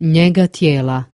Njega tijela.